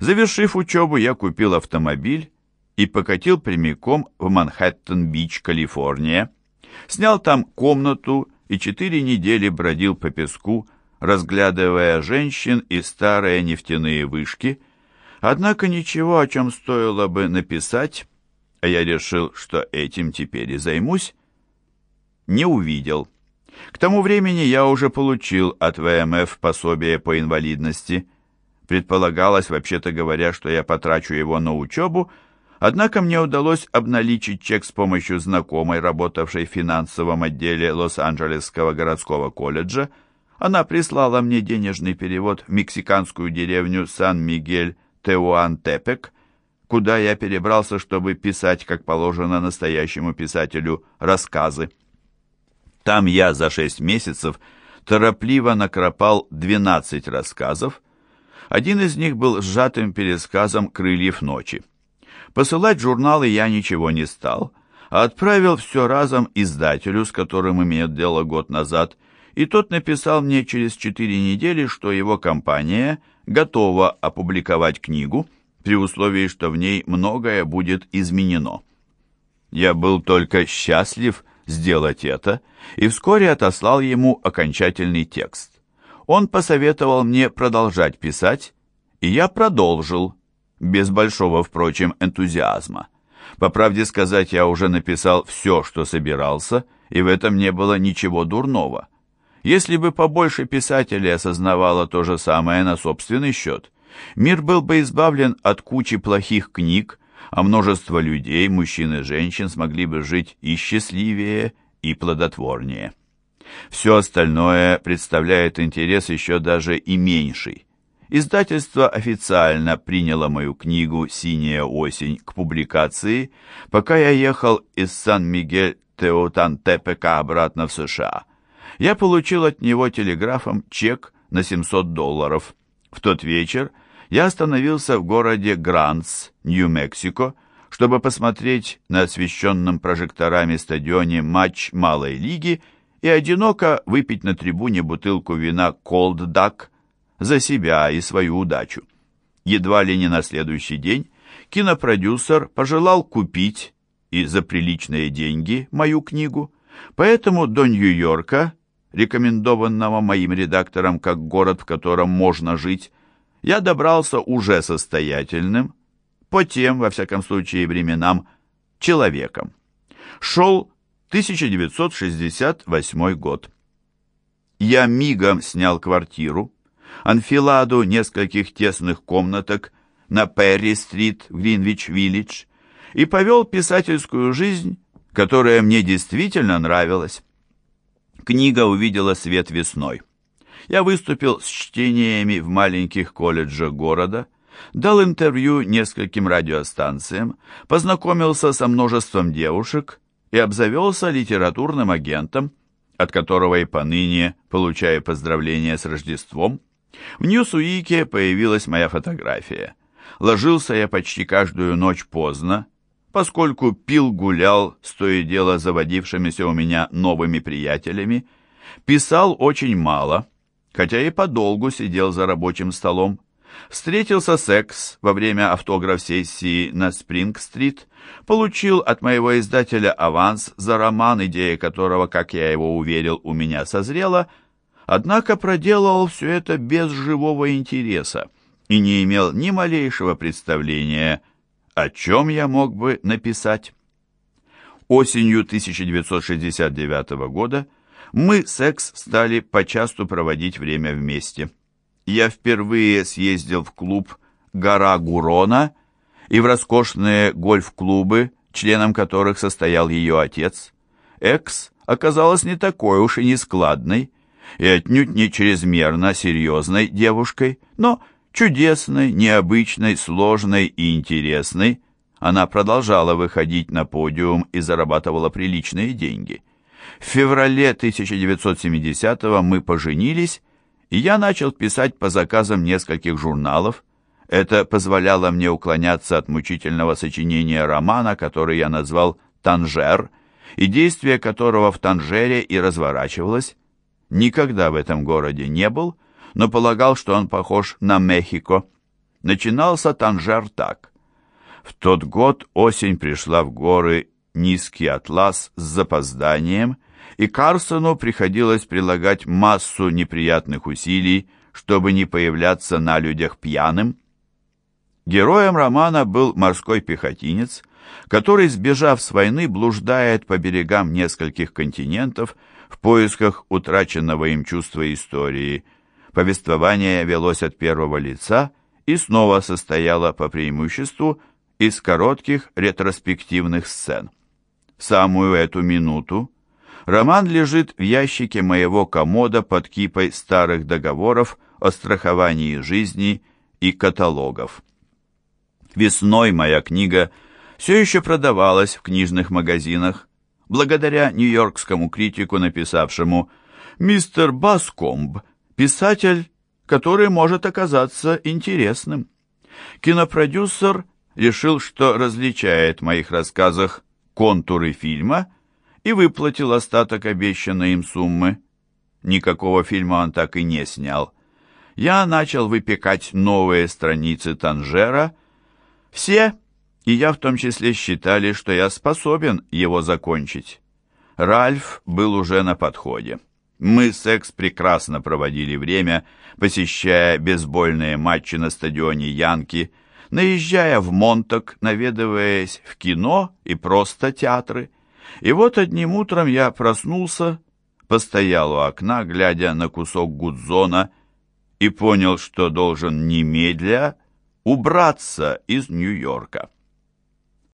Завершив учебу, я купил автомобиль и покатил прямиком в Манхэттен-Бич, Калифорния. Снял там комнату и четыре недели бродил по песку, разглядывая женщин и старые нефтяные вышки. Однако ничего, о чем стоило бы написать, а я решил, что этим теперь и займусь, не увидел. К тому времени я уже получил от ВМФ пособие по инвалидности. Предполагалось, вообще-то говоря, что я потрачу его на учебу, однако мне удалось обналичить чек с помощью знакомой, работавшей в финансовом отделе Лос-Анджелесского городского колледжа. Она прислала мне денежный перевод в мексиканскую деревню Сан-Мигель-Теуантепек, куда я перебрался, чтобы писать, как положено настоящему писателю, рассказы. Там я за шесть месяцев торопливо накропал 12 рассказов. Один из них был сжатым пересказом «Крыльев ночи». Посылать журналы я ничего не стал, а отправил все разом издателю, с которым имел дело год назад, и тот написал мне через четыре недели, что его компания готова опубликовать книгу, при условии, что в ней многое будет изменено. Я был только счастлив сделать это и вскоре отослал ему окончательный текст. Он посоветовал мне продолжать писать, и я продолжил, без большого, впрочем, энтузиазма. По правде сказать, я уже написал все, что собирался, и в этом не было ничего дурного. Если бы побольше писателей осознавало то же самое на собственный счет, мир был бы избавлен от кучи плохих книг, а множество людей, мужчин и женщин, смогли бы жить и счастливее, и плодотворнее. Все остальное представляет интерес еще даже и меньший. Издательство официально приняло мою книгу «Синяя осень» к публикации, пока я ехал из Сан-Мигель-Теотантепека обратно в США. Я получил от него телеграфом чек на 700 долларов. В тот вечер я остановился в городе Грантс, Нью-Мексико, чтобы посмотреть на освещенном прожекторами стадионе матч малой лиги и одиноко выпить на трибуне бутылку вина «Колд Дак» за себя и свою удачу. Едва ли не на следующий день кинопродюсер пожелал купить и за приличные деньги мою книгу, поэтому до Нью-Йорка, рекомендованного моим редактором как город, в котором можно жить, я добрался уже состоятельным, по тем, во всяком случае, временам, человеком. Шел 1968 год. Я мигом снял квартиру, анфиладу нескольких тесных комнаток на Перри-стрит в Гринвич-Виллидж и повел писательскую жизнь, которая мне действительно нравилась. Книга увидела свет весной я выступил с чтениями в маленьких колледжах города, дал интервью нескольким радиостанциям, познакомился со множеством девушек и обзавелся литературным агентом, от которого и поныне получаю поздравления с Рождеством. В Ньюсуике появилась моя фотография. Ложился я почти каждую ночь поздно, поскольку пил-гулял с то и дело заводившимися у меня новыми приятелями, писал очень мало, хотя и подолгу сидел за рабочим столом. Встретился секс во время автограф-сессии на Спринг-стрит, получил от моего издателя аванс за роман, идея которого, как я его уверил, у меня созрела, однако проделал все это без живого интереса и не имел ни малейшего представления, о чем я мог бы написать. Осенью 1969 года мы, секс, стали почасту проводить время вместе. Я впервые съездил в клуб «Гора Гурона» и в роскошные гольф-клубы, членом которых состоял ее отец. Экс оказалась не такой уж и нескладной, и отнюдь не чрезмерно серьезной девушкой, но чудесной, необычной, сложной и интересной. Она продолжала выходить на подиум и зарабатывала приличные деньги. В феврале 1970-го мы поженились, и я начал писать по заказам нескольких журналов. Это позволяло мне уклоняться от мучительного сочинения романа, который я назвал «Танжер», и действие которого в Танжере и разворачивалось. Никогда в этом городе не был, но полагал, что он похож на Мехико. начинался Танжер так. В тот год осень пришла в горы низкий атлас с запозданием, и Карсону приходилось прилагать массу неприятных усилий, чтобы не появляться на людях пьяным. Героем романа был морской пехотинец, который, сбежав с войны, блуждает по берегам нескольких континентов в поисках утраченного им чувства истории. Повествование велось от первого лица и снова состояло по преимуществу из коротких ретроспективных сцен. В самую эту минуту роман лежит в ящике моего комода под кипой старых договоров о страховании жизни и каталогов. Весной моя книга все еще продавалась в книжных магазинах, благодаря нью-йоркскому критику, написавшему «Мистер Баскомб, писатель, который может оказаться интересным». Кинопродюсер решил, что различает в моих рассказах контуры фильма и выплатил остаток обещанной им суммы. Никакого фильма он так и не снял. Я начал выпекать новые страницы Танжера. Все, и я в том числе, считали, что я способен его закончить. Ральф был уже на подходе. Мы с Экс прекрасно проводили время, посещая бейсбольные матчи на стадионе Янки, наезжая в Монток, наведываясь в кино и просто театры. И вот одним утром я проснулся, постоял у окна, глядя на кусок гудзона, и понял, что должен немедля убраться из Нью-Йорка.